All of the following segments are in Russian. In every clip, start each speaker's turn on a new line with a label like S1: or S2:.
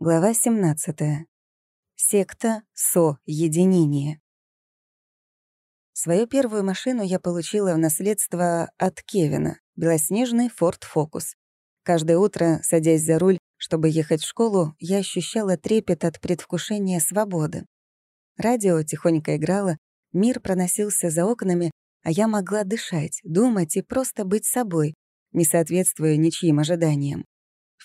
S1: Глава 17. Секта Со-единение. Свою первую машину я получила в наследство от Кевина, белоснежный Ford Focus. Каждое утро, садясь за руль, чтобы ехать в школу, я ощущала трепет от предвкушения свободы. Радио тихонько играло, мир проносился за окнами, а я могла дышать, думать и просто быть собой, не соответствуя ничьим ожиданиям.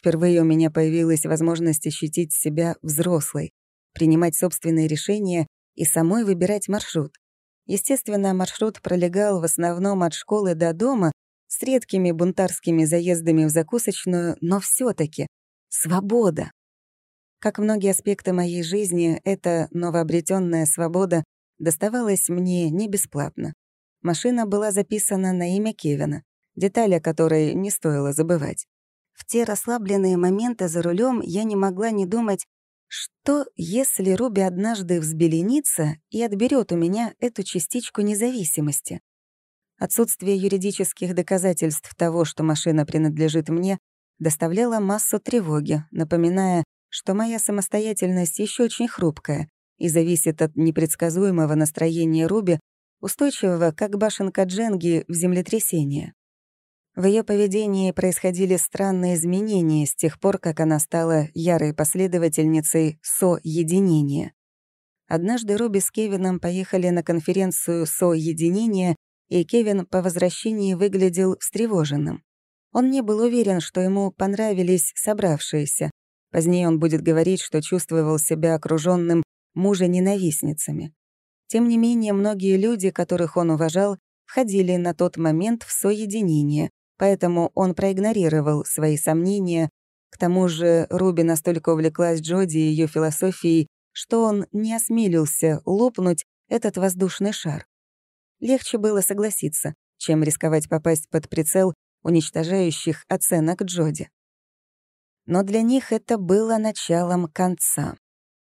S1: Впервые у меня появилась возможность ощутить себя взрослой, принимать собственные решения и самой выбирать маршрут. Естественно, маршрут пролегал в основном от школы до дома с редкими бунтарскими заездами в закусочную, но все таки свобода. Как многие аспекты моей жизни, эта новообретенная свобода доставалась мне не бесплатно. Машина была записана на имя Кевина, деталь о которой не стоило забывать. В те расслабленные моменты за рулем я не могла не думать, что если Руби однажды взбеленится и отберет у меня эту частичку независимости? Отсутствие юридических доказательств того, что машина принадлежит мне, доставляло массу тревоги, напоминая, что моя самостоятельность еще очень хрупкая и зависит от непредсказуемого настроения Руби, устойчивого, как башенка Дженги в землетрясение. В ее поведении происходили странные изменения с тех пор, как она стала ярой последовательницей со-единения. Однажды Руби с Кевином поехали на конференцию со-единения, и Кевин по возвращении выглядел встревоженным. Он не был уверен, что ему понравились собравшиеся. Позднее он будет говорить, что чувствовал себя окруженным мужа-ненавистницами. Тем не менее, многие люди, которых он уважал, входили на тот момент в соединение, поэтому он проигнорировал свои сомнения. К тому же Руби настолько увлеклась Джоди и ее философией, что он не осмелился лопнуть этот воздушный шар. Легче было согласиться, чем рисковать попасть под прицел уничтожающих оценок Джоди. Но для них это было началом конца.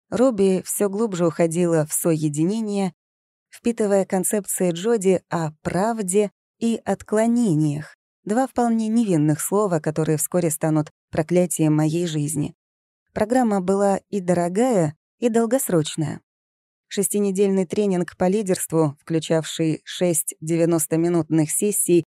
S1: Руби все глубже уходила в соединение, впитывая концепции Джоди о правде и отклонениях, Два вполне невинных слова, которые вскоре станут проклятием моей жизни. Программа была и дорогая, и долгосрочная. Шестинедельный тренинг по лидерству, включавший шесть 90-минутных сессий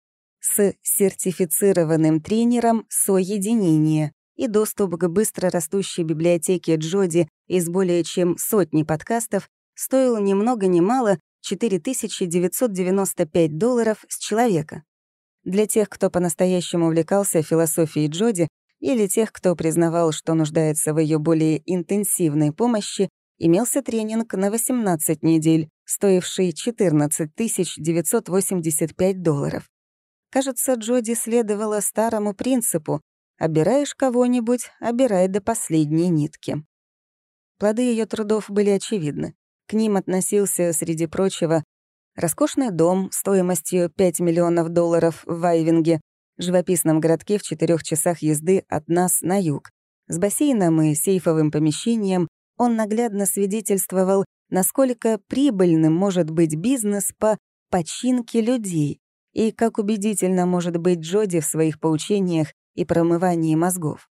S1: с сертифицированным тренером соединения и доступ к быстро растущей библиотеке Джоди из более чем сотни подкастов стоил ни много ни мало 4995 долларов с человека. Для тех, кто по-настоящему увлекался философией Джоди, или тех, кто признавал, что нуждается в ее более интенсивной помощи, имелся тренинг на 18 недель, стоивший 14 985 долларов. Кажется, Джоди следовала старому принципу «обираешь кого-нибудь, обирай до последней нитки». Плоды ее трудов были очевидны. К ним относился, среди прочего, Роскошный дом стоимостью 5 миллионов долларов в Вайвинге, живописном городке в четырех часах езды от нас на юг. С бассейном и сейфовым помещением он наглядно свидетельствовал, насколько прибыльным может быть бизнес по починке людей и как убедительно может быть Джоди в своих поучениях и промывании мозгов.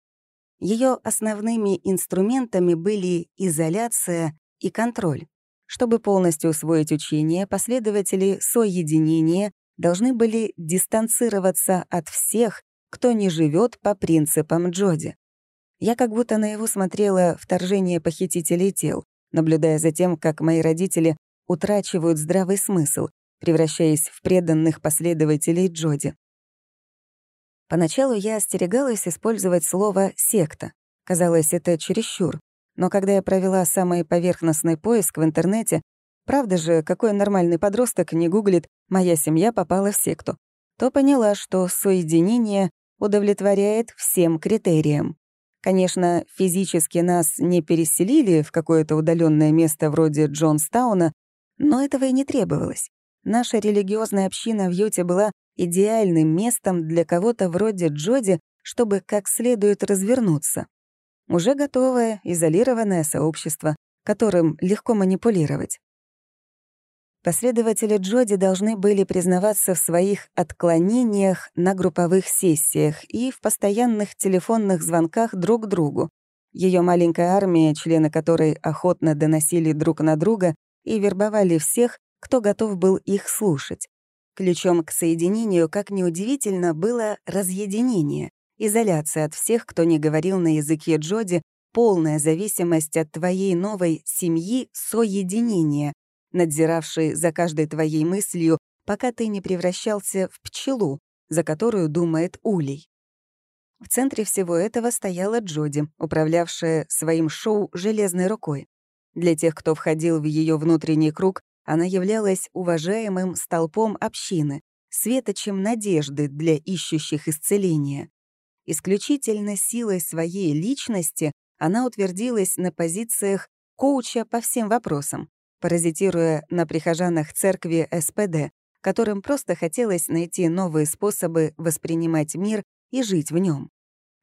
S1: Ее основными инструментами были изоляция и контроль. Чтобы полностью усвоить учение, последователи соединения должны были дистанцироваться от всех, кто не живет по принципам Джоди. Я как будто наяву смотрела «Вторжение похитителей тел», наблюдая за тем, как мои родители утрачивают здравый смысл, превращаясь в преданных последователей Джоди. Поначалу я остерегалась использовать слово «секта». Казалось, это чересчур. Но когда я провела самый поверхностный поиск в интернете, правда же, какой нормальный подросток не гуглит «моя семья попала в секту», то поняла, что соединение удовлетворяет всем критериям. Конечно, физически нас не переселили в какое-то удаленное место вроде Джонстауна, но этого и не требовалось. Наша религиозная община в Юте была идеальным местом для кого-то вроде Джоди, чтобы как следует развернуться. Уже готовое, изолированное сообщество, которым легко манипулировать. Последователи Джоди должны были признаваться в своих отклонениях на групповых сессиях и в постоянных телефонных звонках друг другу. Ее маленькая армия, члены которой охотно доносили друг на друга и вербовали всех, кто готов был их слушать. Ключом к соединению, как неудивительно, было разъединение, изоляция от всех, кто не говорил на языке Джоди, полная зависимость от твоей новой семьи соединения, надзиравшей за каждой твоей мыслью, пока ты не превращался в пчелу, за которую думает улей. В центре всего этого стояла Джоди, управлявшая своим шоу железной рукой. Для тех, кто входил в ее внутренний круг, она являлась уважаемым столпом общины, светочем надежды для ищущих исцеления. Исключительно силой своей личности она утвердилась на позициях коуча по всем вопросам, паразитируя на прихожанах церкви СПД, которым просто хотелось найти новые способы воспринимать мир и жить в нем.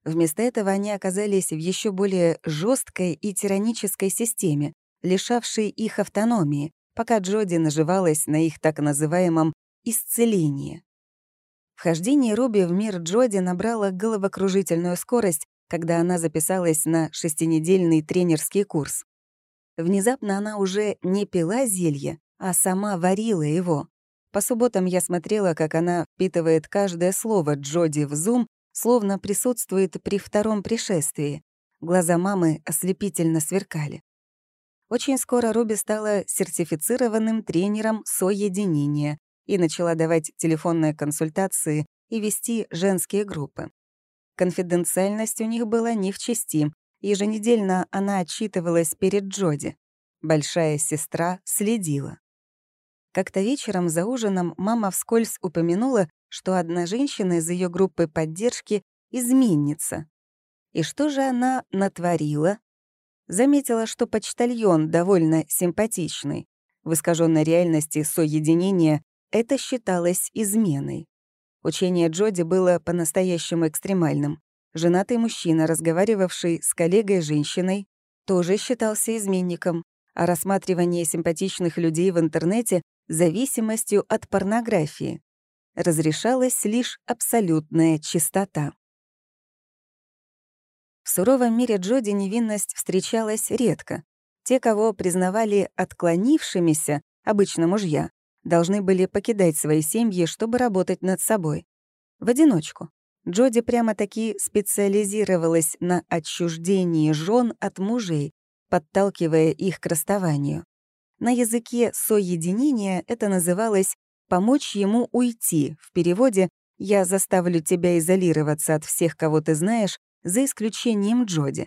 S1: Вместо этого они оказались в еще более жесткой и тиранической системе, лишавшей их автономии, пока Джоди наживалась на их так называемом «исцелении». Вхождение Руби в мир Джоди набрало головокружительную скорость, когда она записалась на шестинедельный тренерский курс. Внезапно она уже не пила зелье, а сама варила его. По субботам я смотрела, как она впитывает каждое слово Джоди в зум, словно присутствует при втором пришествии. Глаза мамы ослепительно сверкали. Очень скоро Руби стала сертифицированным тренером соединения и начала давать телефонные консультации и вести женские группы. Конфиденциальность у них была не в чести. Еженедельно она отчитывалась перед Джоди. Большая сестра следила. Как-то вечером за ужином мама вскользь упомянула, что одна женщина из ее группы поддержки — изменница. И что же она натворила? Заметила, что почтальон довольно симпатичный. В искаженной реальности соединения это считалось изменой. Учение Джоди было по-настоящему экстремальным. Женатый мужчина, разговаривавший с коллегой-женщиной, тоже считался изменником, а рассматривание симпатичных людей в интернете — зависимостью от порнографии. Разрешалась лишь абсолютная чистота. В суровом мире Джоди невинность встречалась редко. Те, кого признавали отклонившимися, обычно мужья, должны были покидать свои семьи, чтобы работать над собой. В одиночку. Джоди прямо-таки специализировалась на отчуждении жен от мужей, подталкивая их к расставанию. На языке соединения это называлось «помочь ему уйти», в переводе «я заставлю тебя изолироваться от всех, кого ты знаешь, за исключением Джоди.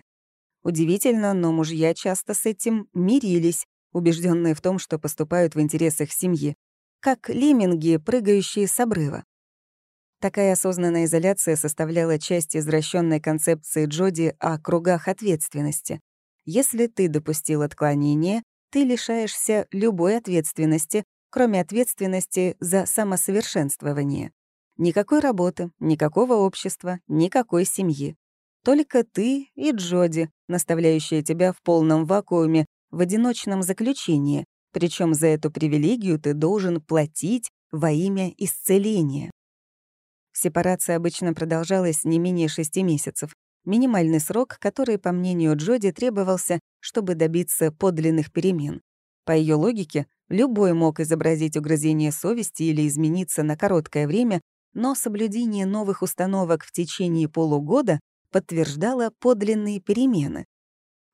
S1: Удивительно, но мужья часто с этим мирились, убежденные в том, что поступают в интересах семьи, как лемминги, прыгающие с обрыва. Такая осознанная изоляция составляла часть извращенной концепции Джоди о кругах ответственности. Если ты допустил отклонение, ты лишаешься любой ответственности, кроме ответственности за самосовершенствование. Никакой работы, никакого общества, никакой семьи. Только ты и Джоди, наставляющие тебя в полном вакууме, в одиночном заключении, причем за эту привилегию ты должен платить во имя исцеления. Сепарация обычно продолжалась не менее шести месяцев, минимальный срок, который, по мнению Джоди, требовался, чтобы добиться подлинных перемен. По ее логике, любой мог изобразить угрызение совести или измениться на короткое время, но соблюдение новых установок в течение полугода подтверждала подлинные перемены.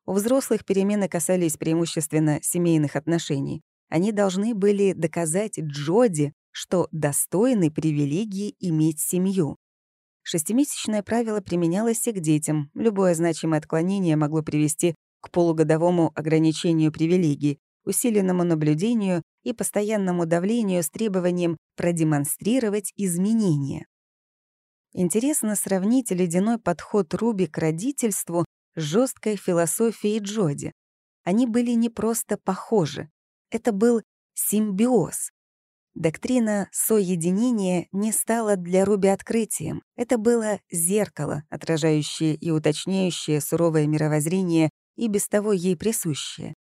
S1: У взрослых перемены касались преимущественно семейных отношений. Они должны были доказать Джоди, что достойны привилегии иметь семью. Шестимесячное правило применялось и к детям. Любое значимое отклонение могло привести к полугодовому ограничению привилегий, усиленному наблюдению и постоянному давлению с требованием продемонстрировать изменения. Интересно сравнить ледяной подход Руби к родительству жесткой философией Джоди. Они были не просто похожи. Это был симбиоз. Доктрина соединения не стала для Руби открытием. Это было зеркало, отражающее и уточняющее суровое мировоззрение и без того ей присущее.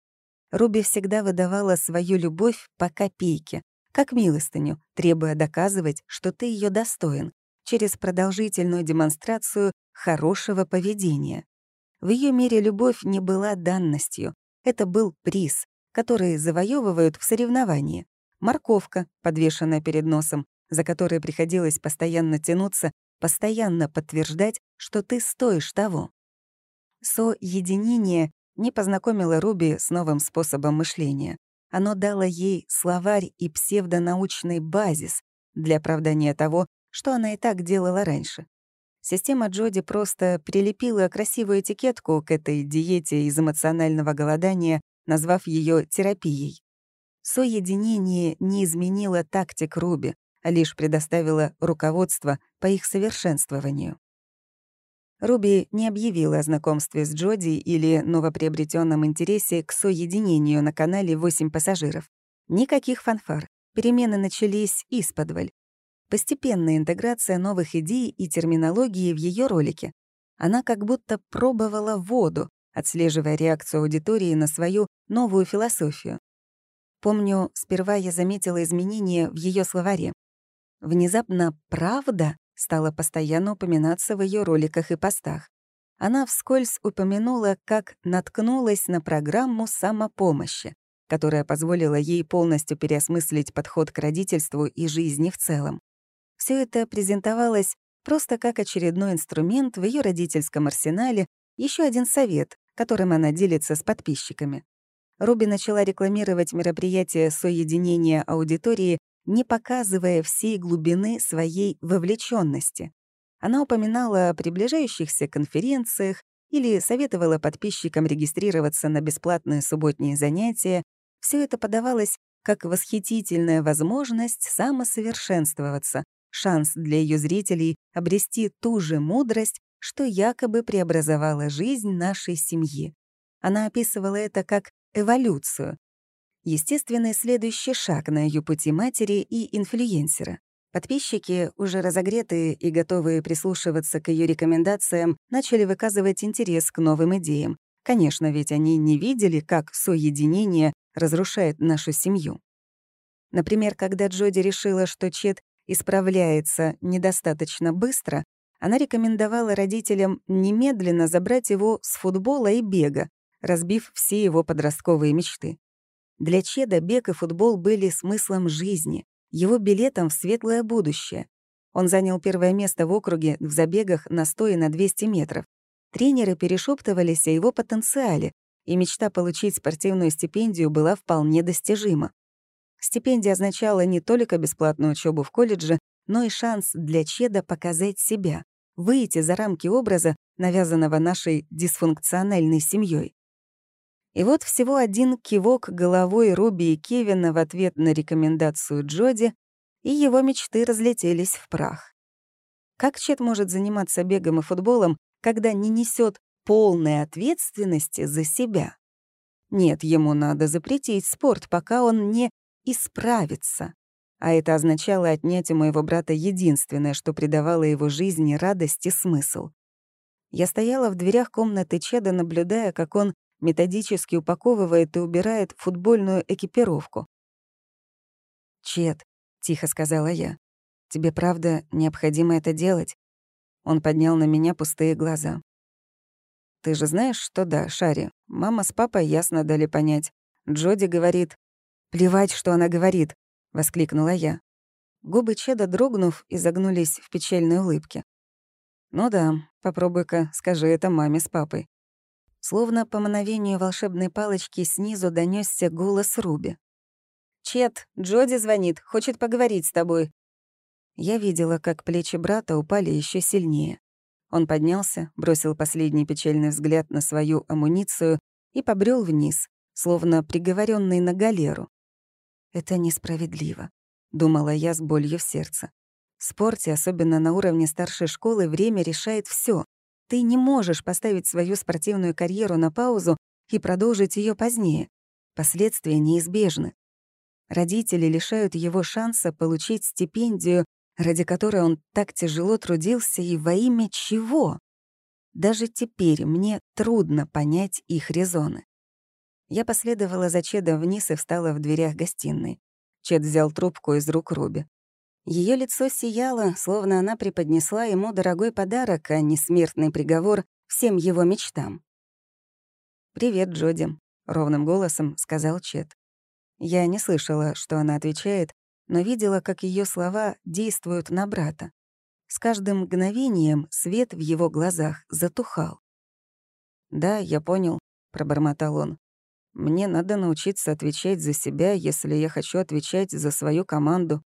S1: Руби всегда выдавала свою любовь по копейке, как милостыню, требуя доказывать, что ты ее достоин, через продолжительную демонстрацию хорошего поведения. В ее мире любовь не была данностью. Это был приз, который завоевывают в соревновании. Морковка, подвешенная перед носом, за которой приходилось постоянно тянуться, постоянно подтверждать, что ты стоишь того. Соединение не познакомило Руби с новым способом мышления. Оно дало ей словарь и псевдонаучный базис для оправдания того, что она и так делала раньше. Система Джоди просто прилепила красивую этикетку к этой диете из эмоционального голодания, назвав ее терапией. Соединение не изменило тактик Руби, а лишь предоставило руководство по их совершенствованию. Руби не объявила о знакомстве с Джоди или новоприобретенном интересе к соединению на канале «8 пассажиров». Никаких фанфар. Перемены начались исподволь. Постепенная интеграция новых идей и терминологии в ее ролике. Она как будто пробовала воду, отслеживая реакцию аудитории на свою новую философию. Помню, сперва я заметила изменения в ее словаре. Внезапно «правда» стала постоянно упоминаться в ее роликах и постах. Она вскользь упомянула, как наткнулась на программу самопомощи, которая позволила ей полностью переосмыслить подход к родительству и жизни в целом. Все это презентовалось просто как очередной инструмент в ее родительском арсенале, еще один совет, которым она делится с подписчиками. Руби начала рекламировать мероприятие соединения аудитории не показывая всей глубины своей вовлеченности. Она упоминала о приближающихся конференциях или советовала подписчикам регистрироваться на бесплатные субботние занятия. Все это подавалось как восхитительная возможность самосовершенствоваться, шанс для ее зрителей обрести ту же мудрость, что якобы преобразовала жизнь нашей семьи. Она описывала это как эволюцию, естественный следующий шаг на ее пути матери и инфлюенсера. Подписчики, уже разогретые и готовые прислушиваться к ее рекомендациям, начали выказывать интерес к новым идеям. Конечно, ведь они не видели, как соединение разрушает нашу семью. Например, когда Джоди решила, что Чет исправляется недостаточно быстро, она рекомендовала родителям немедленно забрать его с футбола и бега, разбив все его подростковые мечты. Для Чеда бег и футбол были смыслом жизни, его билетом в светлое будущее. Он занял первое место в округе в забегах на 100 и на 200 метров. Тренеры перешептывались о его потенциале, и мечта получить спортивную стипендию была вполне достижима. Стипендия означала не только бесплатную учебу в колледже, но и шанс для Чеда показать себя, выйти за рамки образа, навязанного нашей дисфункциональной семьей. И вот всего один кивок головой Руби и Кевина в ответ на рекомендацию Джоди, и его мечты разлетелись в прах. Как Чет может заниматься бегом и футболом, когда не несет полной ответственности за себя? Нет, ему надо запретить спорт, пока он не исправится. А это означало отнять у моего брата единственное, что придавало его жизни радость и смысл. Я стояла в дверях комнаты Чеда, наблюдая, как он методически упаковывает и убирает футбольную экипировку. «Чет», — тихо сказала я, — «тебе правда необходимо это делать?» Он поднял на меня пустые глаза. «Ты же знаешь, что да, Шари, мама с папой ясно дали понять. Джоди говорит...» «Плевать, что она говорит», — воскликнула я. Губы Чеда, дрогнув, изогнулись в печальной улыбке. «Ну да, попробуй-ка, скажи это маме с папой». Словно по мановению волшебной палочки снизу донесся голос Руби. «Чет, Джоди звонит, хочет поговорить с тобой». Я видела, как плечи брата упали еще сильнее. Он поднялся, бросил последний печальный взгляд на свою амуницию и побрел вниз, словно приговоренный на галеру. «Это несправедливо», — думала я с болью в сердце. В спорте, особенно на уровне старшей школы, время решает все. Ты не можешь поставить свою спортивную карьеру на паузу и продолжить ее позднее. Последствия неизбежны. Родители лишают его шанса получить стипендию, ради которой он так тяжело трудился и во имя чего? Даже теперь мне трудно понять их резоны. Я последовала за Чедом вниз и встала в дверях гостиной. Чед взял трубку из рук Руби. Ее лицо сияло, словно она преподнесла ему дорогой подарок, а не смертный приговор всем его мечтам. «Привет, Джоди», — ровным голосом сказал Чет. Я не слышала, что она отвечает, но видела, как ее слова действуют на брата. С каждым мгновением свет в его глазах затухал. «Да, я понял», — пробормотал он. «Мне надо научиться отвечать за себя, если я хочу отвечать за свою команду».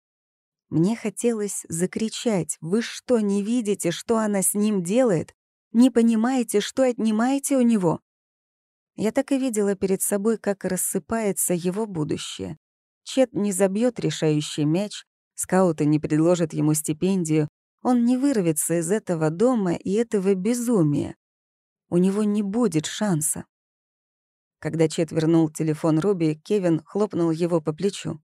S1: Мне хотелось закричать. «Вы что, не видите, что она с ним делает? Не понимаете, что отнимаете у него?» Я так и видела перед собой, как рассыпается его будущее. Чет не забьет решающий мяч, скауты не предложат ему стипендию, он не вырвется из этого дома и этого безумия. У него не будет шанса. Когда Чет вернул телефон Руби, Кевин хлопнул его по плечу.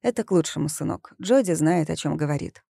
S1: «Это к лучшему, сынок. Джоди знает, о чем говорит».